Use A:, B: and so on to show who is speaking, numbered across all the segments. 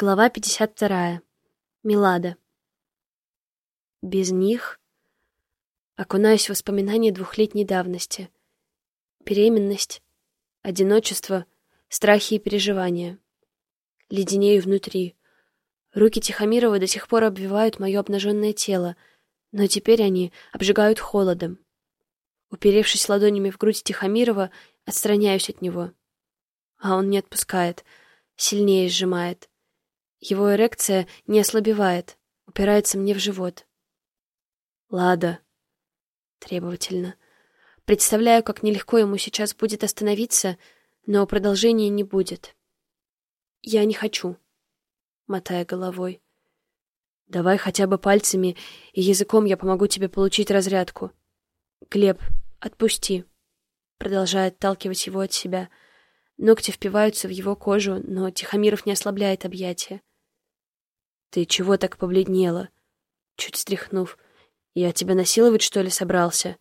A: Глава 52. Милада. Без них окунаюсь в воспоминания двухлетней давности. Беременность, одиночество, страхи и переживания. Леденею внутри. Руки Тихомирова до сих пор обвивают мое обнаженное тело, но теперь они обжигают холодом. Уперевшись ладонями в грудь Тихомирова, отстраняюсь от него. А он не отпускает, сильнее сжимает. Его эрекция не ослабевает, упирается мне в живот. «Лада», требовательно. Представляю, как нелегко ему сейчас будет остановиться, но продолжения не будет. «Я не хочу», — мотая головой. «Давай хотя бы пальцами, и языком я помогу тебе получить разрядку». «Глеб, отпусти», — продолжая отталкивать его от себя. Ногти впиваются в его кожу, но Тихомиров не ослабляет объятия. «Ты чего так побледнела?» Чуть стряхнув. «Я тебя насиловать, что ли, собрался?»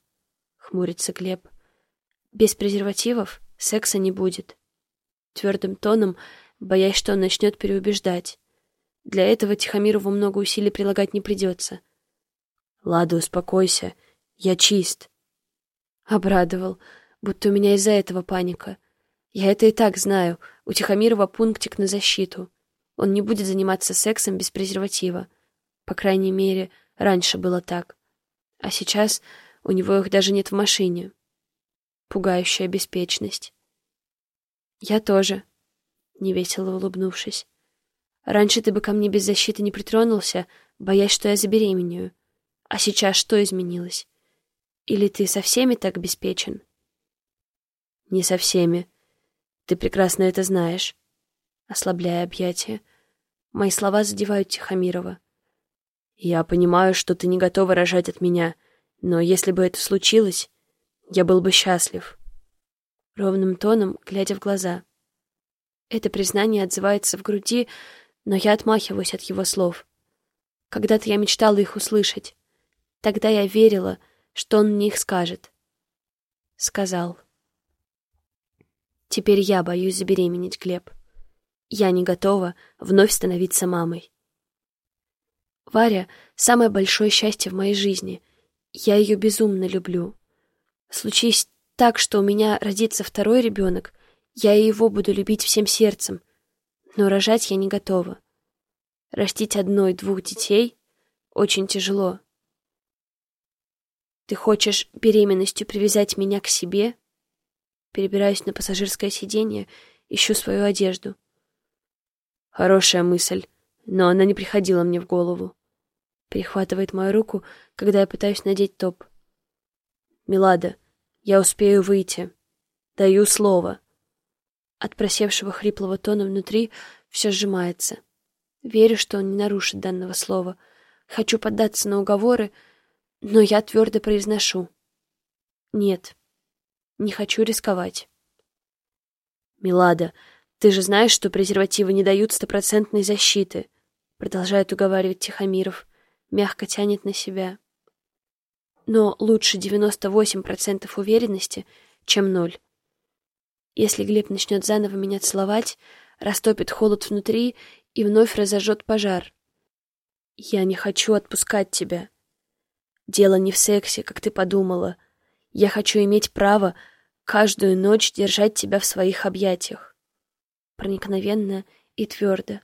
A: Хмурится Глеб. «Без презервативов секса не будет». Твердым тоном, боясь, что он начнет переубеждать. Для этого Тихомирову много усилий прилагать не придется. «Лада, успокойся. Я чист». Обрадовал, будто у меня из-за этого паника. Я это и так знаю. У Тихомирова пунктик на защиту. Он не будет заниматься сексом без презерватива. По крайней мере, раньше было так. А сейчас у него их даже нет в машине. Пугающая беспечность. Я тоже, невесело улыбнувшись. Раньше ты бы ко мне без защиты не притронулся, боясь, что я забеременею. А сейчас что изменилось? Или ты со всеми так обеспечен? Не со всеми. Ты прекрасно это знаешь ослабляя объятия. Мои слова задевают Тихомирова. «Я понимаю, что ты не готова рожать от меня, но если бы это случилось, я был бы счастлив». Ровным тоном, глядя в глаза. Это признание отзывается в груди, но я отмахиваюсь от его слов. Когда-то я мечтала их услышать. Тогда я верила, что он мне их скажет. Сказал. Теперь я боюсь забеременеть, Глеб. Я не готова вновь становиться мамой. Варя — самое большое счастье в моей жизни. Я ее безумно люблю. Случись так, что у меня родится второй ребенок, я и его буду любить всем сердцем. Но рожать я не готова. Растить одной-двух детей очень тяжело. Ты хочешь беременностью привязать меня к себе? Перебираюсь на пассажирское сиденье, ищу свою одежду. Хорошая мысль, но она не приходила мне в голову. Перехватывает мою руку, когда я пытаюсь надеть топ. «Милада, я успею выйти. Даю слово». От просевшего хриплого тона внутри все сжимается. Верю, что он не нарушит данного слова. Хочу поддаться на уговоры, но я твердо произношу. Нет, не хочу рисковать. «Милада, ты же знаешь, что презервативы не дают стопроцентной защиты, продолжает уговаривать Тихомиров, мягко тянет на себя. Но лучше 98% уверенности, чем ноль. Если Глеб начнет заново меня целовать, растопит холод внутри и вновь разожжет пожар. Я не хочу отпускать тебя. Дело не в сексе, как ты подумала. Я хочу иметь право каждую ночь держать тебя в своих объятиях проникновенно и твердо.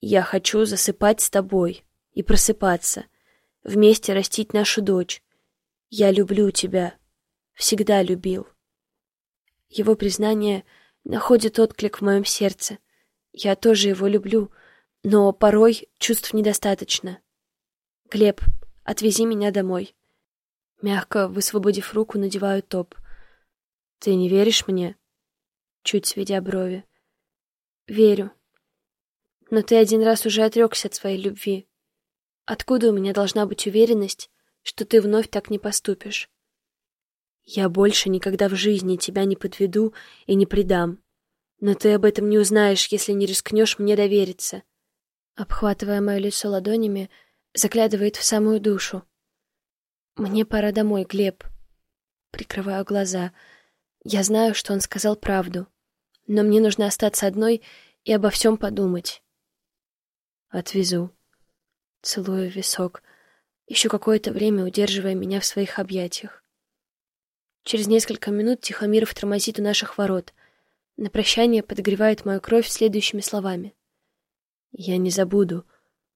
A: «Я хочу засыпать с тобой и просыпаться, вместе растить нашу дочь. Я люблю тебя, всегда любил». Его признание находит отклик в моем сердце. Я тоже его люблю, но порой чувств недостаточно. «Глеб, отвези меня домой». Мягко высвободив руку, надеваю топ. «Ты не веришь мне?» Чуть сведя брови. Верю. Но ты один раз уже отрекся от своей любви. Откуда у меня должна быть уверенность, что ты вновь так не поступишь? Я больше никогда в жизни тебя не подведу и не предам. Но ты об этом не узнаешь, если не рискнешь мне довериться. Обхватывая мое лицо ладонями, заглядывает в самую душу. Мне пора домой, Глеб. Прикрываю глаза. Я знаю, что он сказал правду но мне нужно остаться одной и обо всем подумать. Отвезу. Целую висок, еще какое-то время удерживая меня в своих объятиях. Через несколько минут Тихомиров тормозит у наших ворот. На прощание подогревает мою кровь следующими словами. «Я не забуду,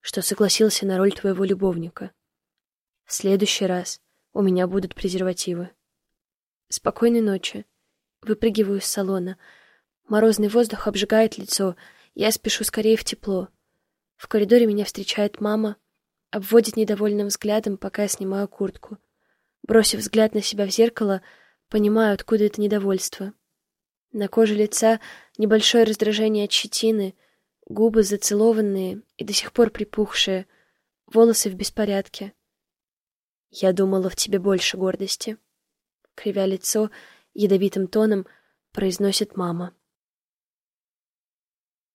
A: что согласился на роль твоего любовника. В следующий раз у меня будут презервативы. Спокойной ночи. Выпрыгиваю из салона. Морозный воздух обжигает лицо. Я спешу скорее в тепло. В коридоре меня встречает мама, обводит недовольным взглядом, пока я снимаю куртку. Бросив взгляд на себя в зеркало, понимаю, откуда это недовольство. На коже лица небольшое раздражение от щетины, губы зацелованные и до сих пор припухшие, волосы в беспорядке. Я думала в тебе больше гордости. Кривя лицо, ядовитым тоном произносит мама.